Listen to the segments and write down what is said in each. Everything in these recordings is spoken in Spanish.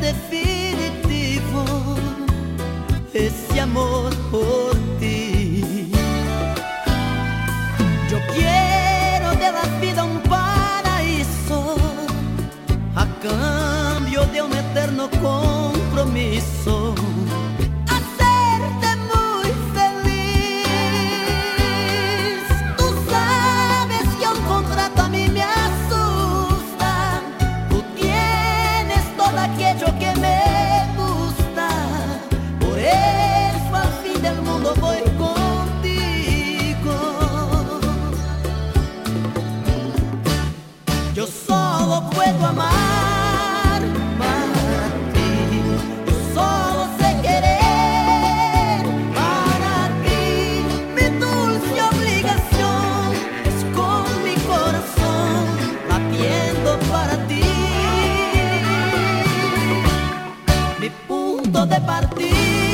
definitivo ese amor por ti. Yo quiero de la vida un paraíso a cambio de un eterno compromiso. Yo solo puedo amar para ti. Yo solo sé querer para ti. Mi dulce obligación es con mi corazón latiendo para ti. Mi punto de partida.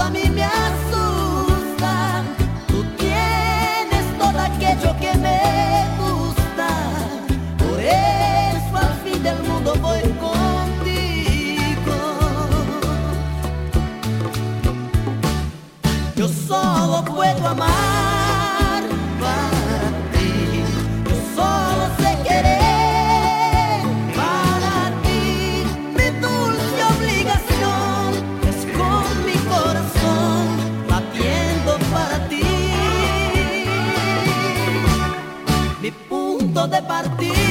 a mim me asusta. Tú tens todo aquello que me gusta. Por isso, al fin del mundo vou contigo. Eu só solo puedo amar. punto de partir.